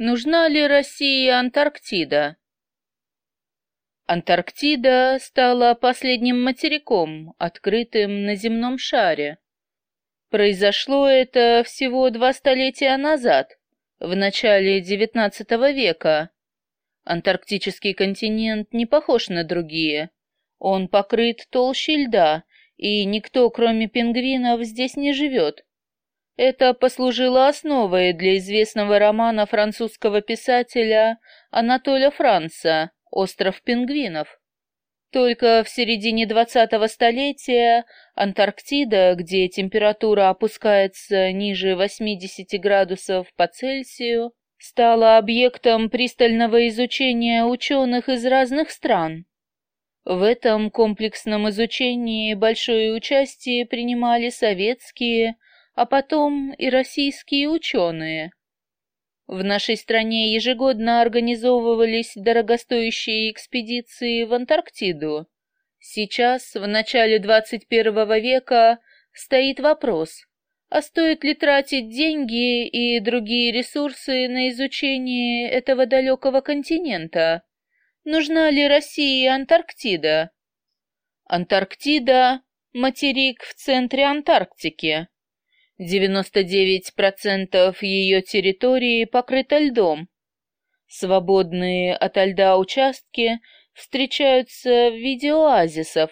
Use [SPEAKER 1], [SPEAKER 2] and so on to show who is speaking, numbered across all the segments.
[SPEAKER 1] Нужна ли России Антарктида? Антарктида стала последним материком, открытым на земном шаре. Произошло это всего два столетия назад, в начале XIX века. Антарктический континент не похож на другие. Он покрыт толщей льда, и никто, кроме пингвинов, здесь не живет. Это послужило основой для известного романа французского писателя Анатоля Франца «Остров пингвинов». Только в середине двадцатого столетия Антарктида, где температура опускается ниже 80 градусов по Цельсию, стала объектом пристального изучения ученых из разных стран. В этом комплексном изучении большое участие принимали советские, а потом и российские ученые. В нашей стране ежегодно организовывались дорогостоящие экспедиции в Антарктиду. Сейчас, в начале 21 века, стоит вопрос, а стоит ли тратить деньги и другие ресурсы на изучение этого далекого континента? Нужна ли России Антарктида? Антарктида – материк в центре Антарктики. 99% ее территории покрыто льдом. Свободные от льда участки встречаются в виде оазисов.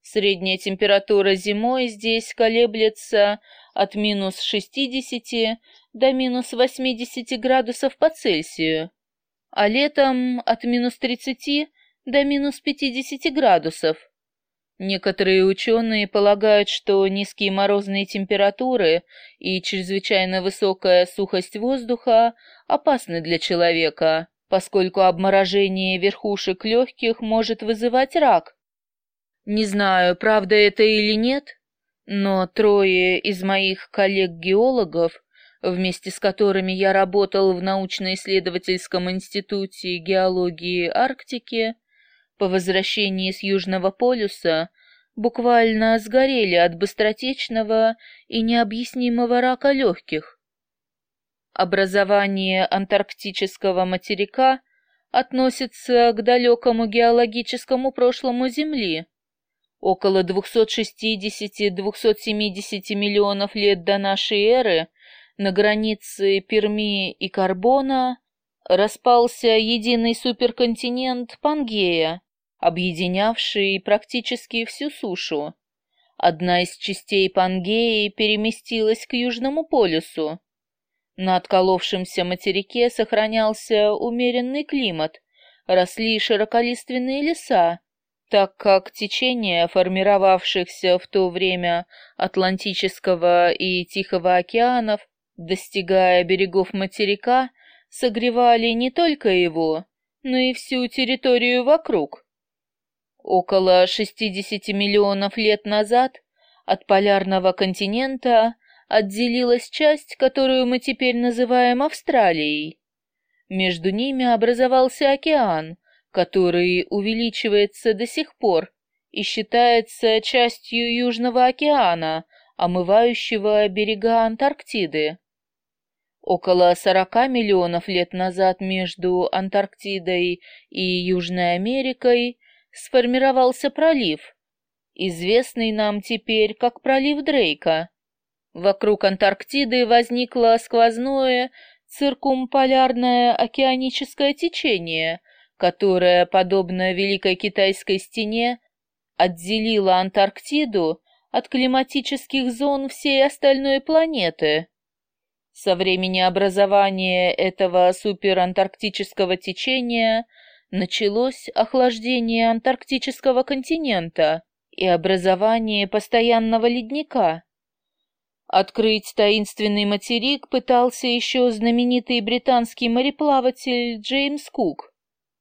[SPEAKER 1] Средняя температура зимой здесь колеблется от минус 60 до минус 80 градусов по Цельсию, а летом от минус 30 до минус 50 градусов. Некоторые ученые полагают, что низкие морозные температуры и чрезвычайно высокая сухость воздуха опасны для человека, поскольку обморожение верхушек легких может вызывать рак. Не знаю, правда это или нет, но трое из моих коллег-геологов, вместе с которыми я работал в научно-исследовательском институте геологии Арктики, по возвращении с Южного полюса буквально сгорели от быстротечного и необъяснимого рака легких. Образование антарктического материка относится к далекому геологическому прошлому Земли. Около 260-270 миллионов лет до нашей эры на границе Перми и Карбона распался единый суперконтинент Пангея, объединявший практически всю сушу. Одна из частей Пангеи переместилась к Южному полюсу. На отколовшемся материке сохранялся умеренный климат, росли широколиственные леса, так как течения, формировавшихся в то время Атлантического и Тихого океанов, достигая берегов материка, согревали не только его, но и всю территорию вокруг. Около 60 миллионов лет назад от полярного континента отделилась часть, которую мы теперь называем Австралией. Между ними образовался океан, который увеличивается до сих пор и считается частью Южного океана, омывающего берега Антарктиды. Около 40 миллионов лет назад между Антарктидой и Южной Америкой сформировался пролив, известный нам теперь как пролив Дрейка. Вокруг Антарктиды возникло сквозное циркумполярное океаническое течение, которое, подобно Великой Китайской стене, отделило Антарктиду от климатических зон всей остальной планеты. Со времени образования этого суперантарктического течения – началось охлаждение антарктического континента и образование постоянного ледника. Открыть таинственный материк пытался еще знаменитый британский мореплаватель Джеймс Кук.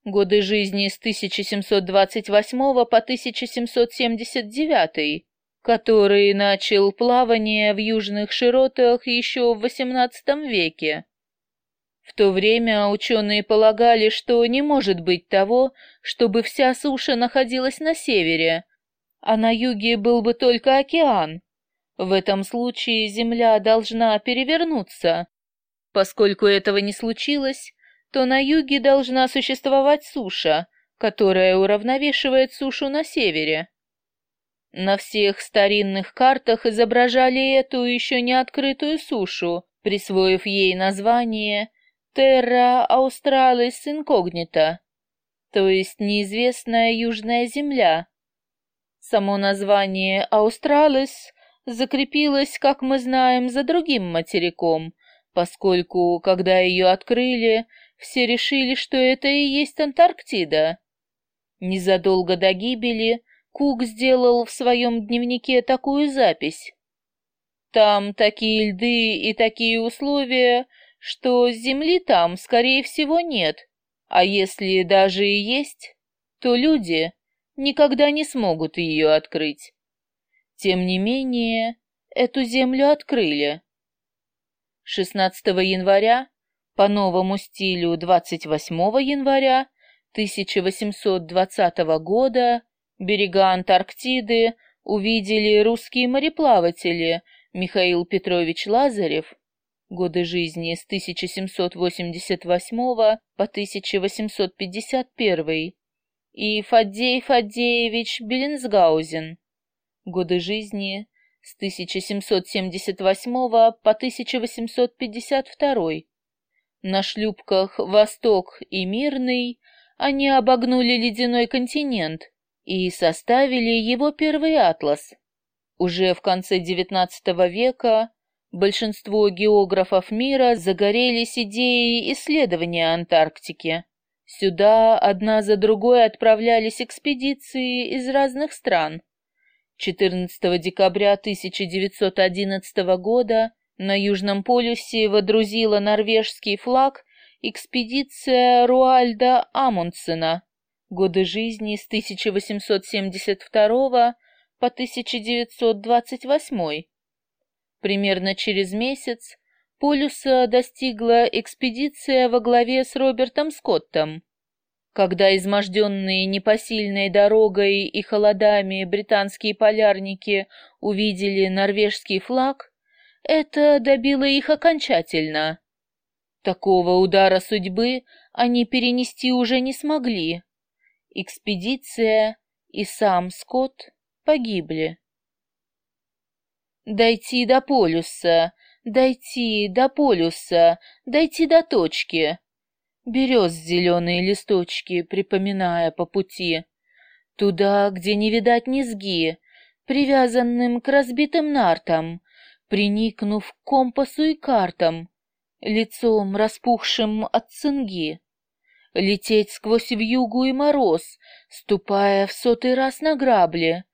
[SPEAKER 1] Годы жизни с 1728 по 1779, который начал плавание в южных широтах еще в XVIII веке. В то время ученые полагали, что не может быть того, чтобы вся суша находилась на севере, а на юге был бы только океан. В этом случае Земля должна перевернуться. Поскольку этого не случилось, то на юге должна существовать суша, которая уравновешивает сушу на севере. На всех старинных картах изображали эту еще не открытую сушу, присвоив ей название Terra Australis Incognita, то есть неизвестная южная земля. Само название Australis закрепилось, как мы знаем, за другим материком, поскольку, когда ее открыли, все решили, что это и есть Антарктида. Незадолго до гибели Кук сделал в своем дневнике такую запись. Там такие льды и такие условия, что земли там, скорее всего, нет, а если даже и есть, то люди никогда не смогут ее открыть. Тем не менее, эту землю открыли. 16 января, по новому стилю 28 января 1820 года, берега Антарктиды увидели русские мореплаватели Михаил Петрович Лазарев, годы жизни с 1788 по 1851, и Фаддей Фаддеевич Беллинсгаузен, годы жизни с 1778 по 1852. На шлюпках «Восток» и «Мирный» они обогнули ледяной континент и составили его первый атлас. Уже в конце XIX века большинство географов мира загорелись идеей исследования Антарктики. Сюда одна за другой отправлялись экспедиции из разных стран. 14 декабря 1911 года на Южном полюсе водрузила норвежский флаг экспедиция Руальда Амундсена, годы жизни с 1872 по 1928. Примерно через месяц полюса достигла экспедиция во главе с Робертом Скоттом. Когда изможденные непосильной дорогой и холодами британские полярники увидели норвежский флаг, это добило их окончательно. Такого удара судьбы они перенести уже не смогли. Экспедиция и сам Скотт погибли. Дойти до полюса, дойти до полюса, дойти до точки. Берез зеленые листочки, припоминая по пути. Туда, где не видать низги, привязанным к разбитым нартам, приникнув к компасу и картам, лицом распухшим от цинги. Лететь сквозь вьюгу и мороз, ступая в сотый раз на грабли,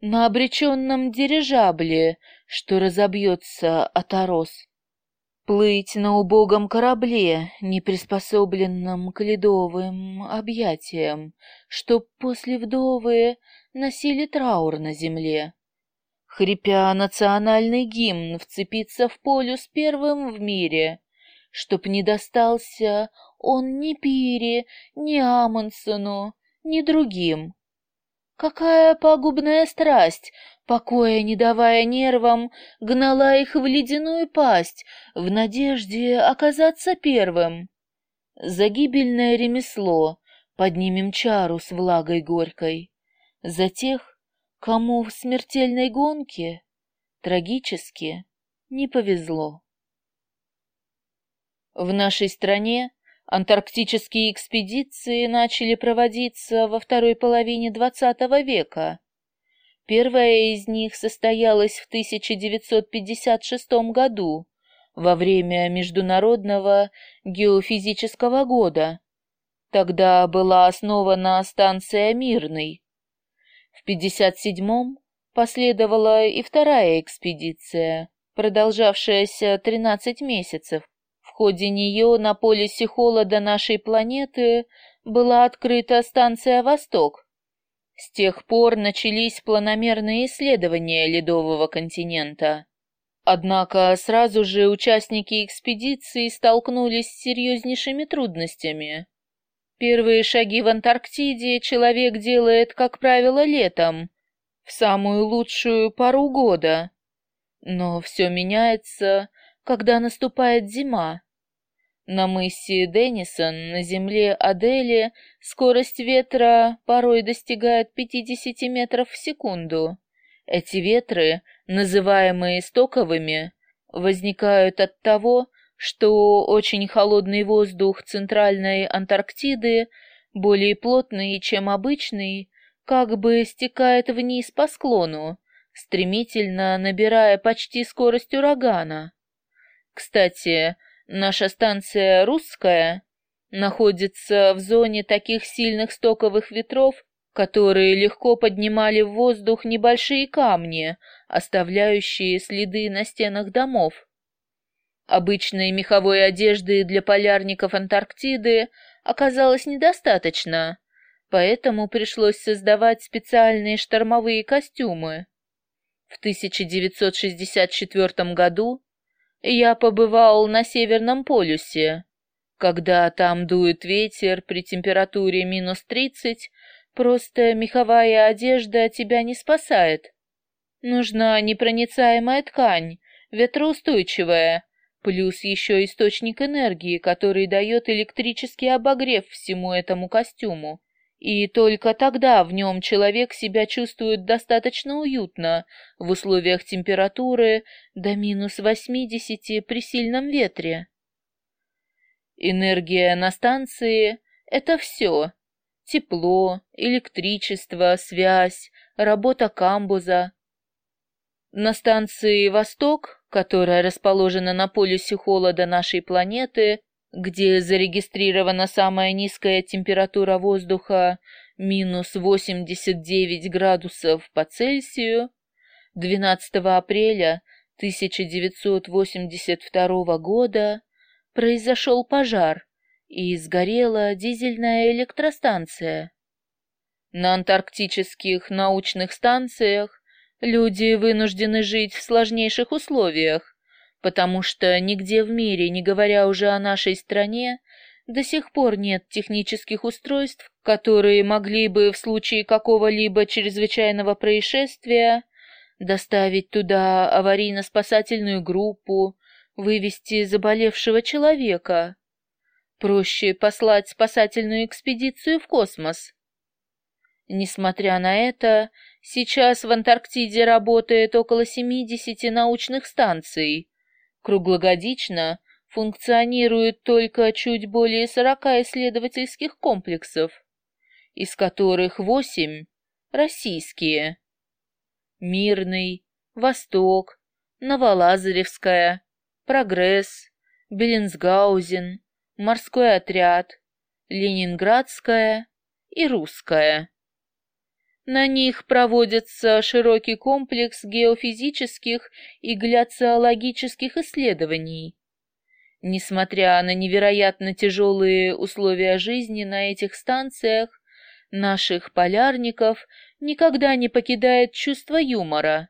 [SPEAKER 1] на обреченном дирижабле, что разобьется от ороз. Плыть на убогом корабле, не приспособленном к ледовым объятиям, чтоб после вдовы носили траур на земле хрипя национальный гимн, вцепиться в полюс первым в мире, чтоб не достался он ни Пире, ни Амундсену, ни другим. Какая пагубная страсть, покоя не давая нервам, гнала их в ледяную пасть, в надежде оказаться первым. Загибельное ремесло, поднимем чару с влагой горькой. За тех, кому в смертельной гонке трагически не повезло. В нашей стране антарктические экспедиции начали проводиться во второй половине XX века. Первая из них состоялась в 1956 году, во время Международного геофизического года. Тогда была основана станция Мирный, в 57-м последовала и вторая экспедиция, продолжавшаяся 13 месяцев. Ходе нее на полюсе холода нашей планеты была открыта станция «Восток». С тех пор начались планомерные исследования ледового континента. Однако сразу же участники экспедиции столкнулись с серьезнейшими трудностями. Первые шаги в Антарктиде человек делает, как правило, летом, в самую лучшую пару года. Но все меняется, когда наступает зима. На мысе Деннисон на земле Адели скорость ветра порой достигает 50 метров в секунду. Эти ветры, называемые стоковыми, возникают от того, что очень холодный воздух Центральной Антарктиды, более плотный, чем обычный, как бы стекает вниз по склону, стремительно набирая почти скорость урагана. Кстати, наша станция «Русская» находится в зоне таких сильных стоковых ветров, которые легко поднимали в воздух небольшие камни, оставляющие следы на стенах домов. Обычной меховой одежды для полярников Антарктиды оказалось недостаточно, поэтому пришлось создавать специальные штормовые костюмы. В 1964 году я побывал на Северном полюсе. Когда там дует ветер при температуре минус 30, просто меховая одежда тебя не спасает. Нужна непроницаемая ткань, ветроустойчивая, плюс еще источник энергии, который дает электрический обогрев всему этому костюму. И только тогда в нем человек себя чувствует достаточно уютно в условиях температуры до минус 80 при сильном ветре. Энергия на станции — это все. Тепло, электричество, связь, работа камбуза. На станции «Восток», которая расположена на полюсе холода нашей планеты, где зарегистрирована самая низкая температура воздуха минус 89 градусов по Цельсию, 12 апреля 1982 года произошел пожар и сгорела дизельная электростанция. На антарктических научных станциях люди вынуждены жить в сложнейших условиях, потому что нигде в мире, не говоря уже о нашей стране, до сих пор нет технических устройств, которые могли бы в случае какого-либо чрезвычайного происшествия доставить туда аварийно-спасательную группу, вывести заболевшего человека. Проще послать спасательную экспедицию в космос. Несмотря на это, сейчас в Антарктиде работает около 70 научных станций, Круглогодично функционирует только чуть более 40 исследовательских комплексов, из которых 8 российские. Мирный, Восток, Новолазаревская, Прогресс, Беллинсгаузен, Морской отряд, Ленинградская и Русская. На них проводится широкий комплекс геофизических и гляциологических исследований. Несмотря на невероятно тяжелые условия жизни на этих станциях, наших полярников никогда не покидает чувство юмора.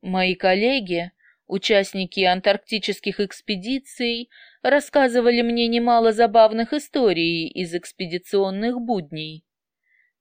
[SPEAKER 1] Мои коллеги, участники антарктических экспедиций, рассказывали мне немало забавных историй из экспедиционных будней.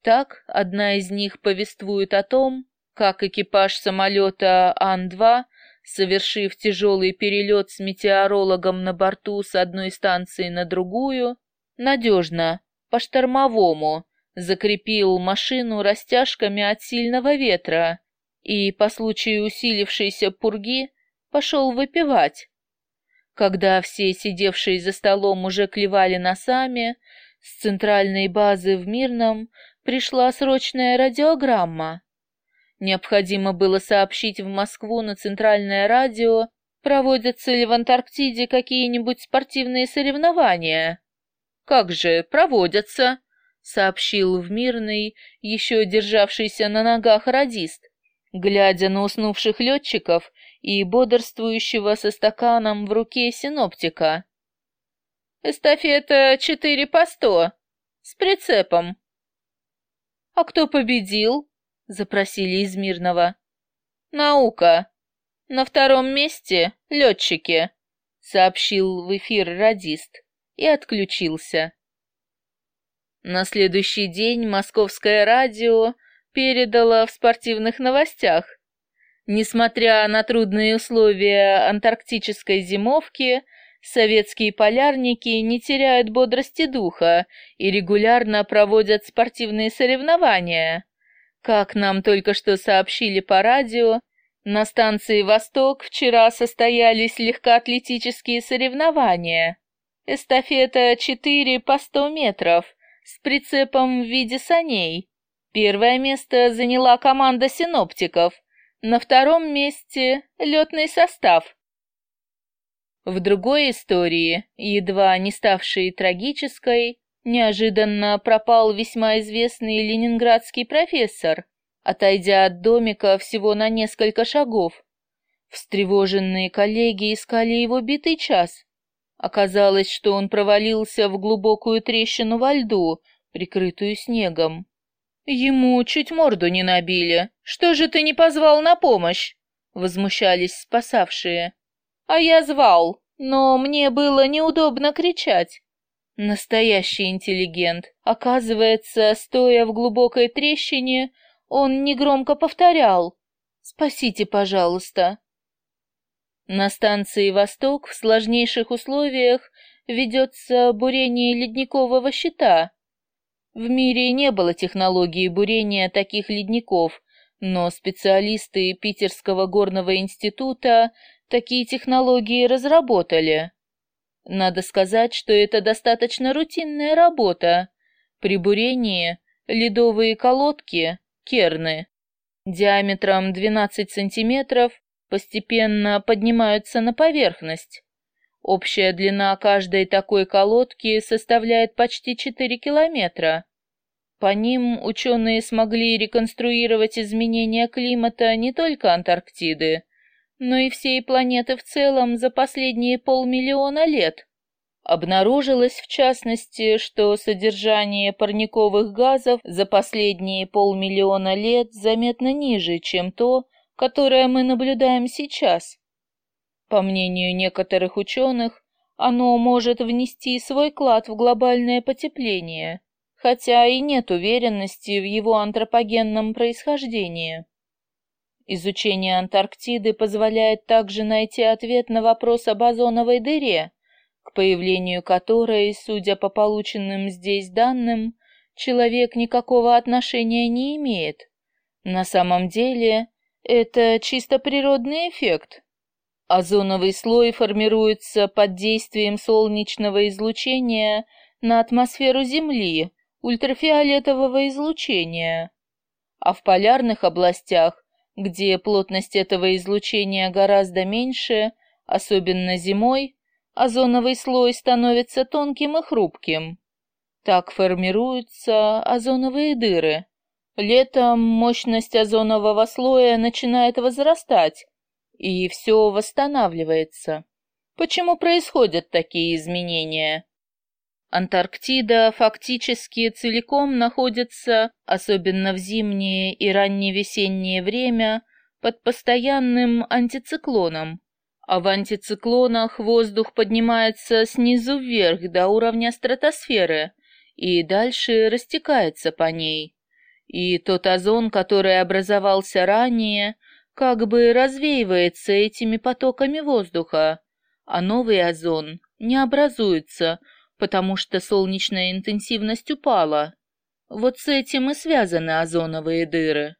[SPEAKER 1] Так, одна из них повествует о том, как экипаж самолета Ан-2, совершив тяжелый перелет с метеорологом на борту с одной станции на другую, надежно, по-штормовому, закрепил машину растяжками от сильного ветра и, по случаю усилившейся пурги, пошел выпивать. Когда все сидевшие за столом уже клевали носами, с центральной базы в Мирном пришла срочная радиограмма. Необходимо было сообщить в Москву на центральное радио, проводятся ли в Антарктиде какие-нибудь спортивные соревнования. «Как же, проводятся», — сообщил в мирный, еще державшийся на ногах радист, глядя на уснувших летчиков и бодрствующего со стаканом в руке синоптика. «Эстафета четыре по сто, с прицепом», «А кто победил?» — запросили из Мирного. «Наука. На втором месте — летчики», — сообщил в эфир радист и отключился. На следующий день московское радио передало в спортивных новостях. Несмотря на трудные условия антарктической зимовки, советские полярники не теряют бодрости духа и регулярно проводят спортивные соревнования. Как нам только что сообщили по радио, на станции «Восток» вчера состоялись легкоатлетические соревнования. Эстафета 4 по 100 метров с прицепом в виде саней. Первое место заняла команда синоптиков, на втором месте летный состав. В другой истории, едва не ставшей трагической, неожиданно пропал весьма известный ленинградский профессор, отойдя от домика всего на несколько шагов. Встревоженные коллеги искали его битый час. Оказалось, что он провалился в глубокую трещину во льду, прикрытую снегом. Ему чуть морду не набили. Что же ты не позвал на помощь? Возмущались спасавшие. А я звал, но мне было неудобно кричать. Настоящий интеллигент. Оказывается, стоя в глубокой трещине, он негромко повторял «Спасите, пожалуйста». На станции «Восток» в сложнейших условиях ведется бурение ледникового щита. В мире не было технологии бурения таких ледников, но специалисты Питерского горного института такие технологии разработали. Надо сказать, что это достаточно рутинная работа. При бурении ледовые колодки, керны, диаметром 12 сантиметров постепенно поднимаются на поверхность. Общая длина каждой такой колодки составляет почти 4 километра. По ним ученые смогли реконструировать изменения климата не только Антарктиды, но и всей планеты в целом за последние полмиллиона лет. Обнаружилось, в частности, что содержание парниковых газов за последние полмиллиона лет заметно ниже, чем то, которое мы наблюдаем сейчас. По мнению некоторых ученых, оно может внести свой вклад в глобальное потепление, хотя и нет уверенности в его антропогенном происхождении. Изучение Антарктиды позволяет также найти ответ на вопрос об озоновой дыре, к появлению которой, судя по полученным здесь данным, человек никакого отношения не имеет. На самом деле, это чисто природный эффект. Озоновый слой формируется под действием солнечного излучения на атмосферу Земли, ультрафиолетового излучения. А в полярных областях, где плотность этого излучения гораздо меньше, особенно зимой, озоновый слой становится тонким и хрупким. Так формируются озоновые дыры. Летом мощность озонового слоя начинает возрастать, и все восстанавливается. Почему происходят такие изменения? Антарктида фактически целиком находится, особенно в зимнее и ранневесеннее время, под постоянным антициклоном, а в антициклонах воздух поднимается снизу вверх до уровня стратосферы и дальше растекается по ней. И тот озон, который образовался ранее, как бы развеивается этими потоками воздуха, а новый озон не образуется, потому что солнечная интенсивность упала. Вот с этим и связаны озоновые дыры.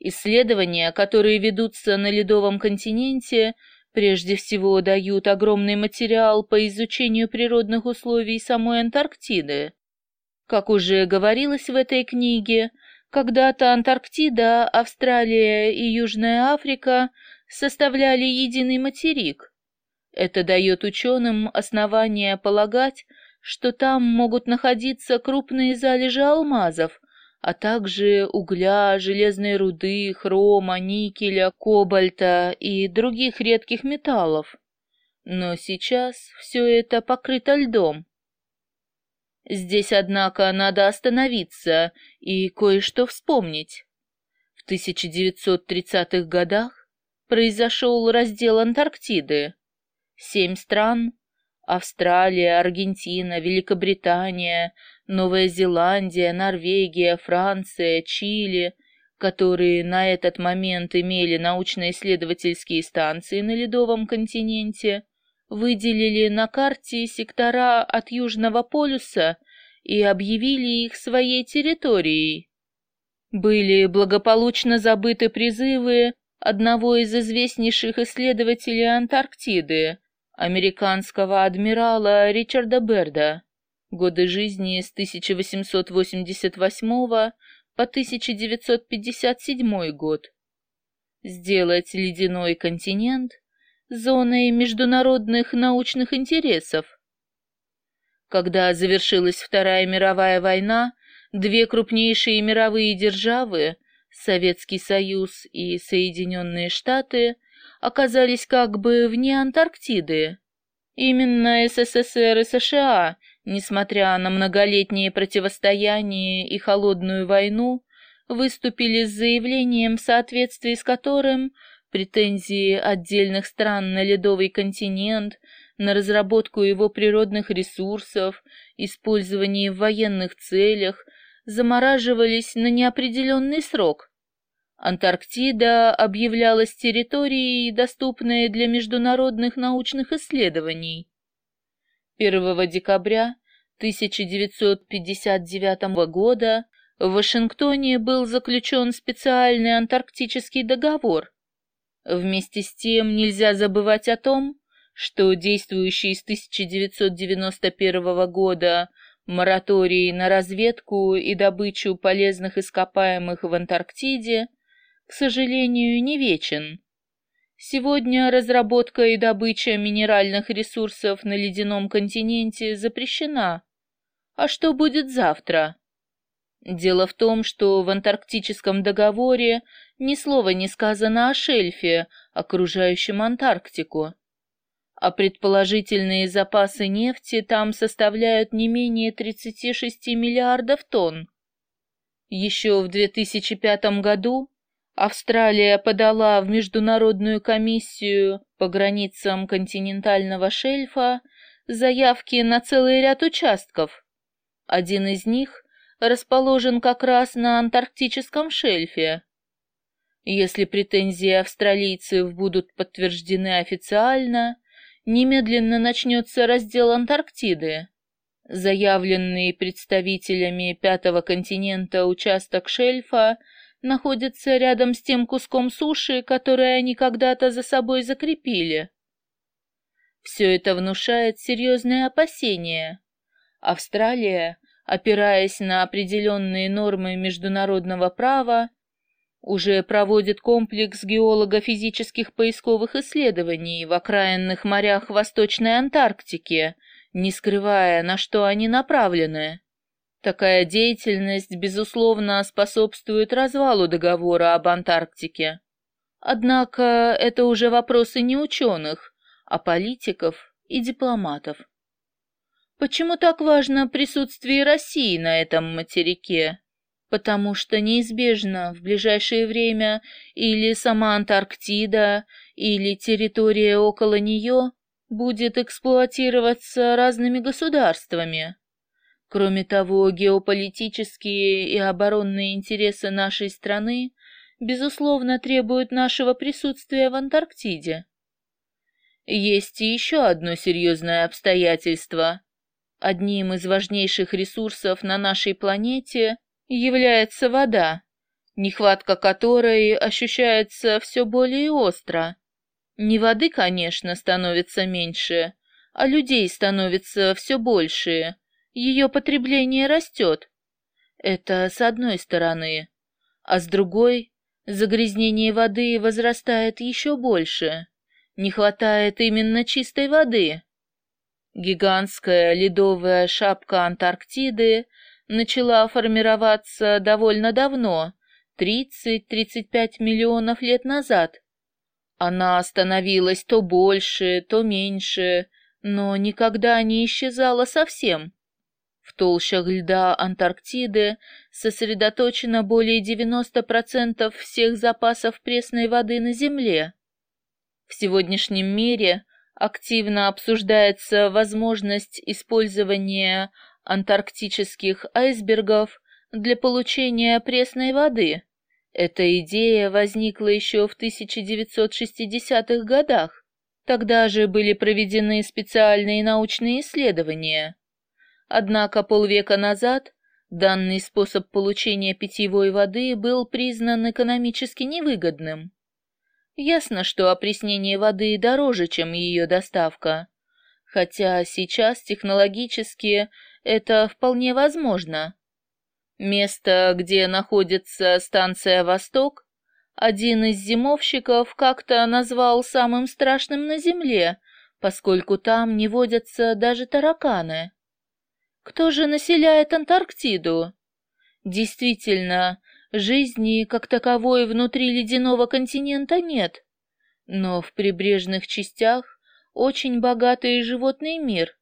[SPEAKER 1] Исследования, которые ведутся на ледовом континенте, прежде всего дают огромный материал по изучению природных условий самой Антарктиды. Как уже говорилось в этой книге, когда-то Антарктида, Австралия и Южная Африка составляли единый материк. Это дает ученым основания полагать, что там могут находиться крупные залежи алмазов, а также угля, железной руды, хрома, никеля, кобальта и других редких металлов. Но сейчас все это покрыто льдом. Здесь, однако, надо остановиться и кое-что вспомнить. В 1930-х годах произошел раздел Антарктиды. Семь стран — Австралия, Аргентина, Великобритания, Новая Зеландия, Норвегия, Франция, Чили, которые на этот момент имели научно-исследовательские станции на ледовом континенте, выделили на карте сектора от Южного полюса и объявили их своей территорией. Были благополучно забыты призывы одного из известнейших исследователей Антарктиды, американского адмирала Ричарда Берда, годы жизни с 1888 по 1957 год. Сделать ледяной континент зоной международных научных интересов. Когда завершилась Вторая мировая война, две крупнейшие мировые державы, Советский Союз и Соединенные Штаты, оказались как бы вне Антарктиды. Именно СССР и США, несмотря на многолетнее противостояние и холодную войну, выступили с заявлением, в соответствии с которым претензии отдельных стран на ледовый континент, на разработку его природных ресурсов, использование в военных целях, замораживались на неопределенный срок. Антарктида объявлялась территорией, доступной для международных научных исследований. 1 декабря 1959 года в Вашингтоне был заключен специальный антарктический договор, Вместе с тем нельзя забывать о том, что действующий с 1991 года мораторий на разведку и добычу полезных ископаемых в Антарктиде, сожалению, не вечен. Сегодня разработка и добыча минеральных ресурсов на ледяном континенте запрещена. А что будет завтра? Дело в том, что в Антарктическом договоре ни слова не сказано о шельфе, окружающем Антарктику. А предположительные запасы нефти там составляют не менее 36 миллиардов тонн. Еще в 2005 году Австралия подала в Международную комиссию по границам континентального шельфа заявки на целый ряд участков. Один из них расположен как раз на антарктическом шельфе. Если претензии австралийцев будут подтверждены официально, немедленно начнется раздел Антарктиды. Заявленный представителями Пятого континента участок шельфа находится рядом с тем куском суши, который они когда-то за собой закрепили. Все это внушает серьезные опасения. Австралия, опираясь на определенные нормы международного права, уже проводит комплекс геолого-физических поисковых исследований в окраинных морях Восточной Антарктики, не скрывая, на что они направлены. Такая деятельность, безусловно, способствует развалу договора об Антарктике. Однако это уже вопросы не ученых, а политиков и дипломатов. Почему так важно присутствие России на этом материке? потому что неизбежно в ближайшее время или сама Антарктида, или территория около нее будет эксплуатироваться разными государствами. Кроме того, геополитические и оборонные интересы нашей страны безусловно требуют нашего присутствия в Антарктиде. Есть и еще одно серьезное обстоятельство. Одним из важнейших ресурсов на нашей планете является вода, нехватка которой ощущается все более остро. Не воды, конечно, становится меньше, а людей становится все больше, ее потребление растет. Это с одной стороны, а с другой загрязнение воды возрастает еще больше. Не хватает именно чистой воды. Гигантская ледовая шапка Антарктиды начала формироваться довольно давно, 30-35 миллионов лет назад. Она становилась то больше, то меньше, но никогда не исчезала совсем. В толщах льда Антарктиды сосредоточено более 90% всех запасов пресной воды на Земле. В сегодняшнем мире активно обсуждается возможность использования антарктических айсбергов для получения пресной воды. Эта идея возникла еще в 1960-х годах. Тогда же были проведены специальные научные исследования. Однако полвека назад данный способ получения питьевой воды был признан экономически невыгодным. Ясно, что опреснение воды дороже, чем ее доставка, хотя сейчас технологически это вполне возможно. Место, где находится станция «Восток», один из зимовщиков как-то назвал самым страшным на Земле, поскольку там не водятся даже тараканы. Кто же населяет Антарктиду? Действительно, жизни как таковой внутри ледяного континента нет, но в прибрежных частях очень богатый животный мир.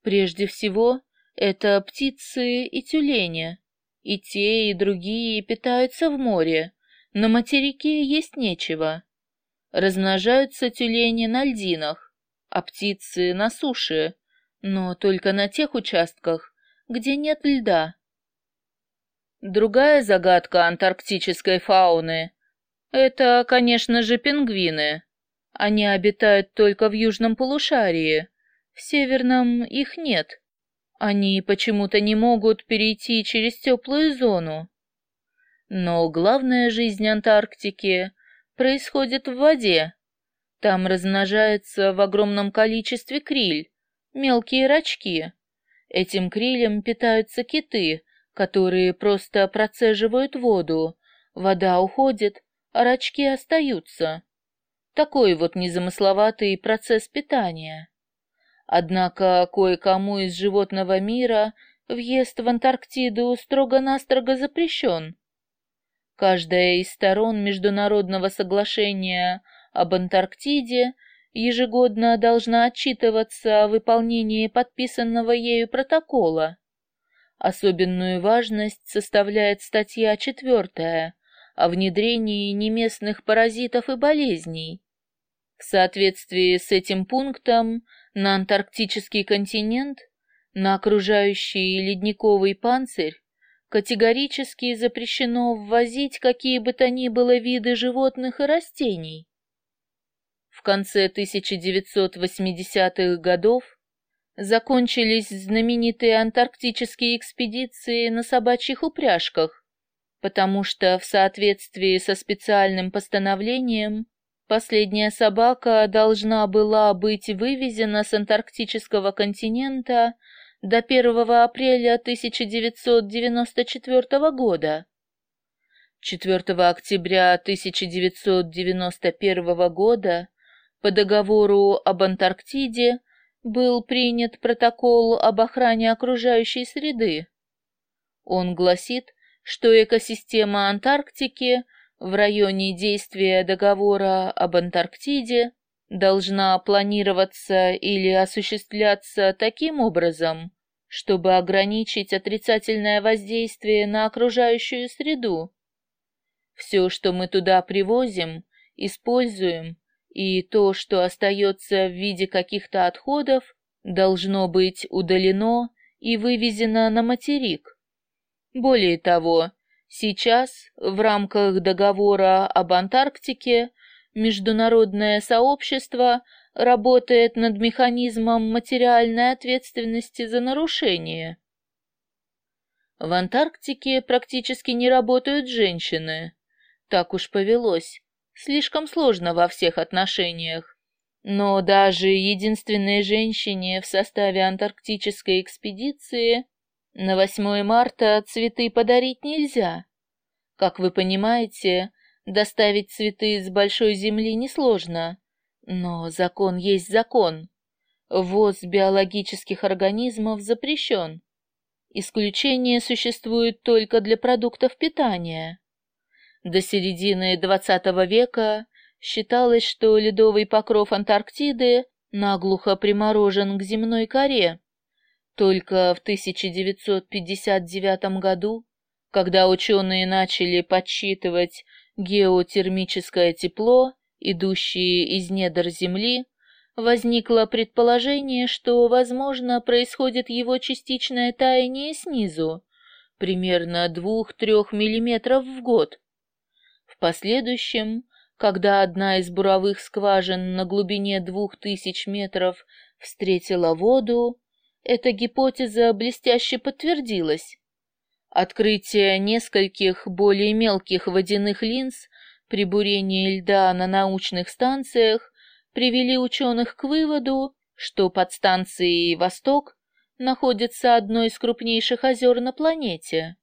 [SPEAKER 1] Прежде всего, это птицы и тюлени. И те, и другие питаются в море, на материке есть нечего. Размножаются тюлени на льдинах, а птицы на суше, но только на тех участках, где нет льда. Другая загадка антарктической фауны — это, конечно же, пингвины. Они обитают только в южном полушарии, в северном их нет. Они почему-то не могут перейти через теплую зону. Но главная жизнь Антарктики происходит в воде. Там размножается в огромном количестве криль, мелкие рачки. Этим крилем питаются киты, которые просто процеживают воду. Вода уходит, а рачки остаются. Такой вот незамысловатый процесс питания. Однако кое-кому из животного мира въезд в Антарктиду строго-настрого запрещен. Каждая из сторон Международного соглашения об Антарктиде ежегодно должна отчитываться о выполнении подписанного ею протокола. Особенную важность составляет статья четвертая о внедрении неместных паразитов и болезней. В соответствии с этим пунктом на антарктический континент, на окружающий ледниковый панцирь категорически запрещено ввозить какие бы то ни было виды животных и растений. В конце 1980-х годов закончились знаменитые антарктические экспедиции на собачьих упряжках, потому что в соответствии со специальным постановлением Последняя собака должна была быть вывезена с антарктического континента до 1 апреля 1994 года. 4 октября 1991 года по договору об Антарктиде был принят протокол об охране окружающей среды. Он гласит, что экосистема Антарктики – в районе действия договора об Антарктиде должна планироваться или осуществляться таким образом, чтобы ограничить отрицательное воздействие на окружающую среду. Все, что мы туда привозим, используем, и то, что остается в виде каких-то отходов, должно быть удалено и вывезено на материк. Более того, Сейчас, в рамках договора об Антарктике, международное сообщество работает над механизмом материальной ответственности за нарушение. В Антарктике практически не работают женщины. Так уж повелось. Слишком сложно во всех отношениях. Но даже единственной женщине в составе антарктической экспедиции на 8 марта цветы подарить нельзя. Как вы понимаете, доставить цветы с большой земли несложно, но закон есть закон. Ввоз биологических организмов запрещен. Исключение существует только для продуктов питания. До середины XX века считалось, что ледовый покров Антарктиды наглухо приморожен к земной коре. Только в 1959 году, когда ученые начали подсчитывать геотермическое тепло, идущее из недр Земли, возникло предположение, что, возможно, происходит его частичное таяние снизу, примерно 2-3 мм в год. В последующем когда одна из буровых скважин на глубине двух тысяч метров встретила воду, эта гипотеза блестяще подтвердилась. Открытие нескольких более мелких водяных линз при бурении льда на научных станциях привели ученых к выводу, что под станцией «Восток» находится одно из крупнейших озер на планете.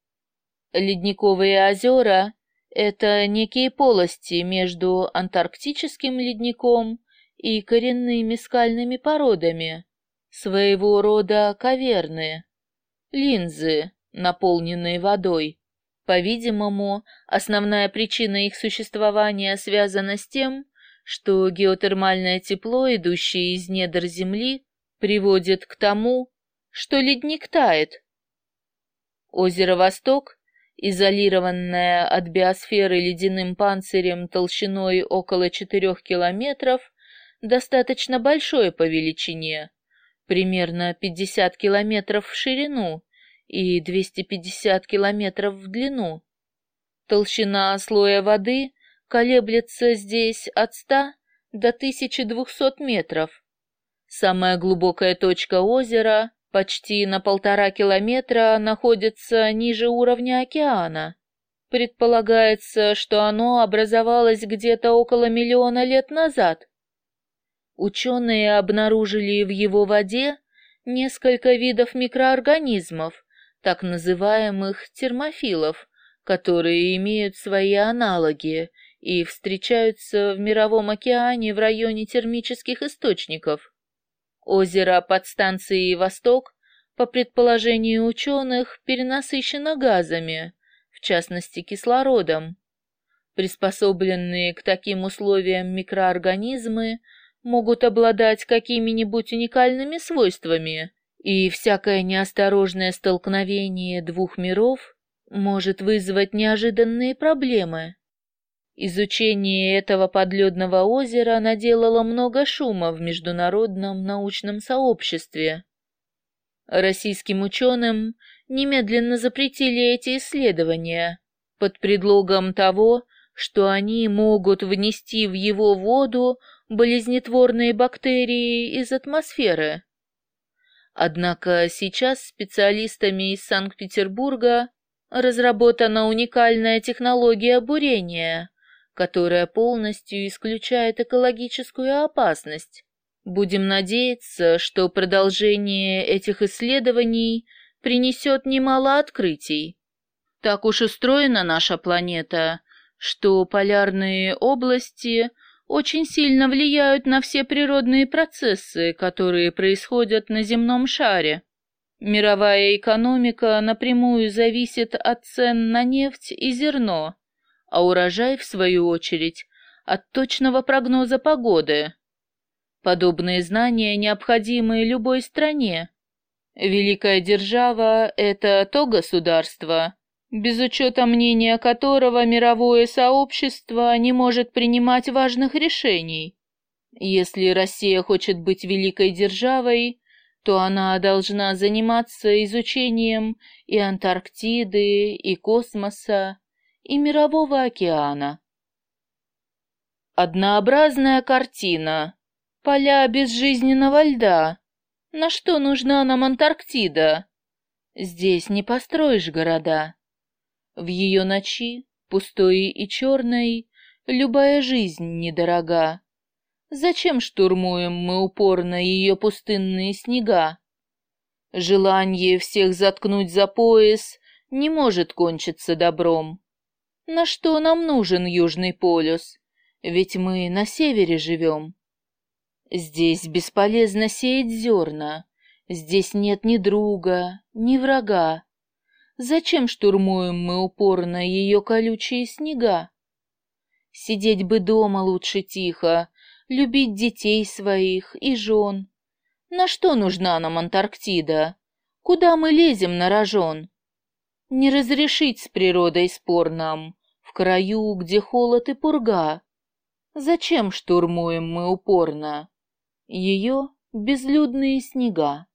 [SPEAKER 1] Ледниковые озера — это некие полости между антарктическим ледником и коренными скальными породами, своего рода каверны, линзы, наполненные водой. По-видимому, основная причина их существования связана с тем, что геотермальное тепло, идущее из недр Земли, приводит к тому, что ледник тает. Озеро Восток изолированная от биосферы ледяным панцирем толщиной около 4 километров, достаточно большое по величине, примерно 50 километров в ширину и 250 километров в длину. Толщина слоя воды колеблется здесь от 100 до 1200 метров. Самая глубокая точка озера почти на полтора километра находится ниже уровня океана. Предполагается, что оно образовалось где-то около миллиона лет назад. Ученые обнаружили в его воде несколько видов микроорганизмов, так называемых термофилов, которые имеют свои аналоги и встречаются в мировом океане в районе термических источников. Озеро под станцией «Восток», по предположению ученых, перенасыщено газами, в частности кислородом. Приспособленные к таким условиям микроорганизмы могут обладать какими-нибудь уникальными свойствами, и всякое неосторожное столкновение двух миров может вызвать неожиданные проблемы. Изучение этого подледного озера наделало много шума в международном научном сообществе. Российским ученым немедленно запретили эти исследования под предлогом того, что они могут внести в его воду болезнетворные бактерии из атмосферы. Однако сейчас специалистами из Санкт-Петербурга разработана уникальная технология бурения, которая полностью исключает экологическую опасность. Будем надеяться, что продолжение этих исследований принесет немало открытий. Так уж устроена наша планета, что полярные области очень сильно влияют на все природные процессы, которые происходят на земном шаре. Мировая экономика напрямую зависит от цен на нефть и зерно, а урожай, в свою очередь, от точного прогноза погоды. Подобные знания необходимы любой стране. Великая держава — это то государство, без учета мнения которого мировое сообщество не может принимать важных решений. Если Россия хочет быть великой державой, то она должна заниматься изучением и Антарктиды, и космоса, и Мирового океана. Однообразная картина. Поля безжизненного льда. На что нужна нам Антарктида? Здесь не построишь города. В ее ночи, пустой и черной, любая жизнь недорога. Зачем штурмуем мы упорно ее пустынные снега? Желание всех заткнуть за пояс не может кончиться добром. На что нам нужен Южный полюс? Ведь мы на севере живем. Здесь бесполезно сеять зерна. Здесь нет ни друга, ни врага. Зачем штурмуем мы упорно ее колючие снега? Сидеть бы дома лучше тихо, любить детей своих и жен. На что нужна нам Антарктида? Куда мы лезем на рожон? Не разрешить с природой спор нам, в краю, где холод и пурга. Зачем штурмуем мы упорно? Ее безлюдные снега.